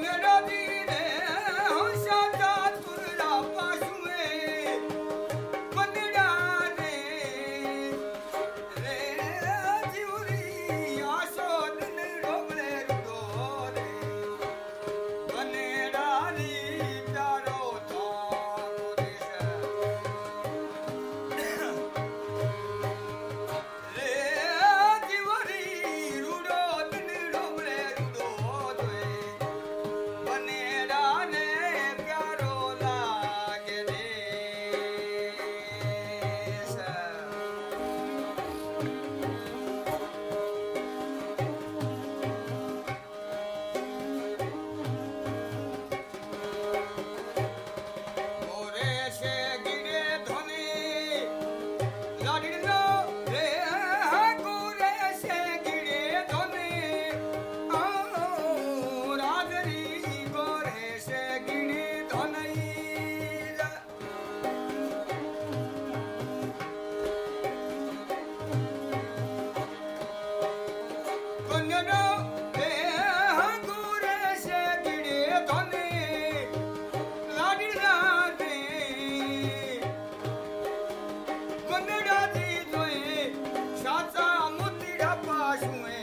അങ്ങനെ personally